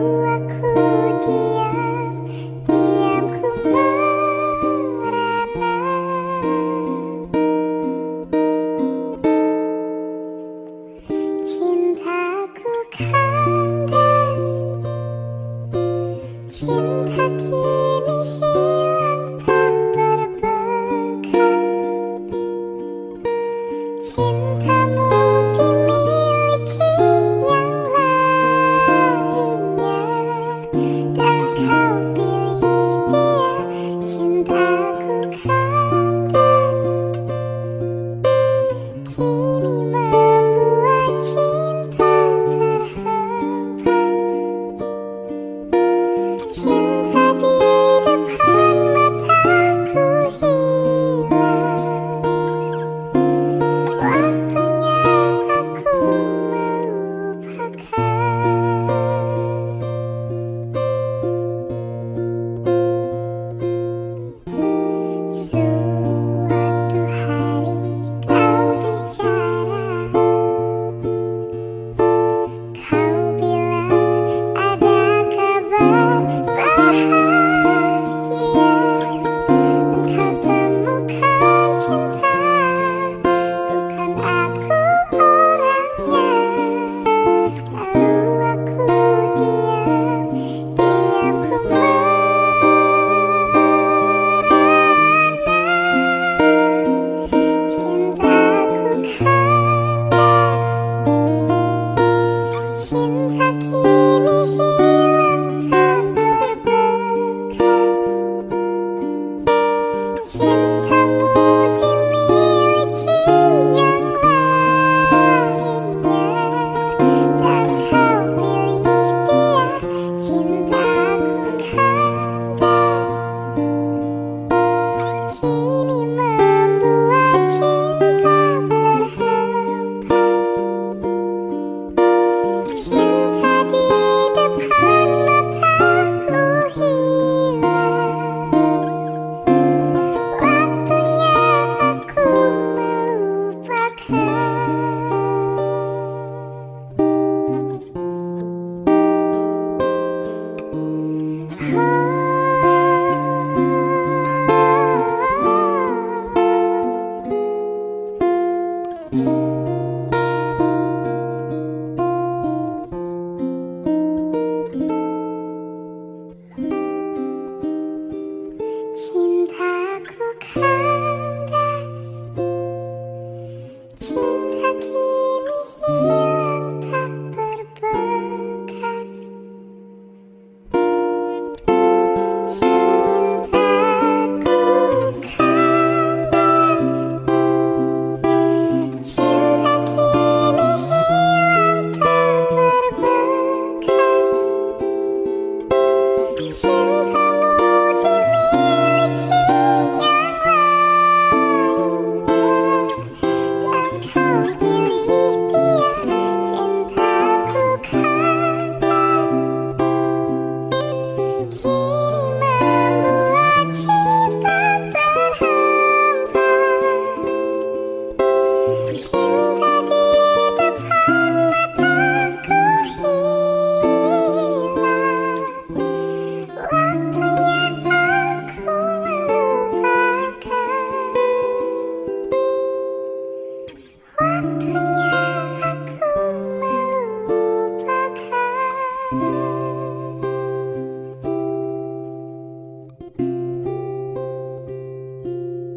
Waktunya aku Ooh. Melupakan